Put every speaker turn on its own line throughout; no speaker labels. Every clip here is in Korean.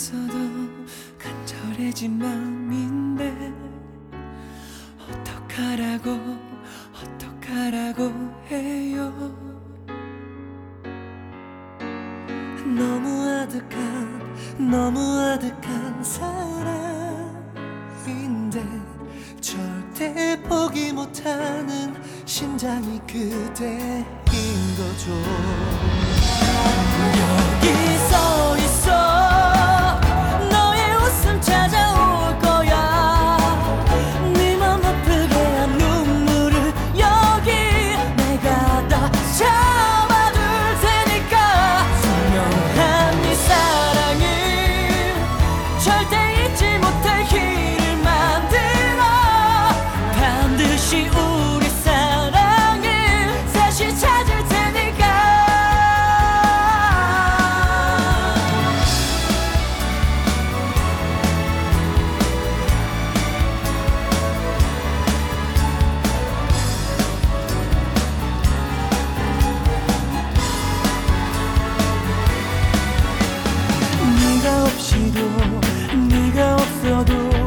나에게서도 간절해진 마음인데 어떡하라고 어떡하라고 해요? 너무 아득한 너무 아득한 사랑인데 절대 포기 못하는 심장이 그대인 거죠 우리 사랑을 다시 찾을 테니까. 네가 없이도 네가 없어도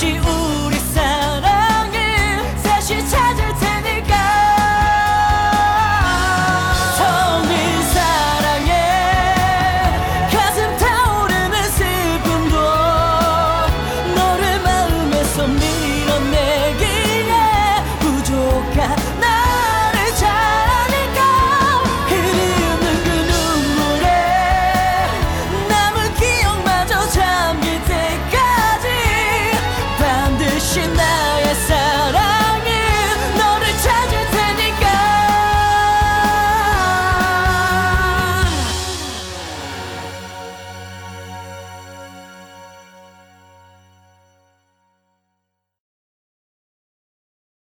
起舞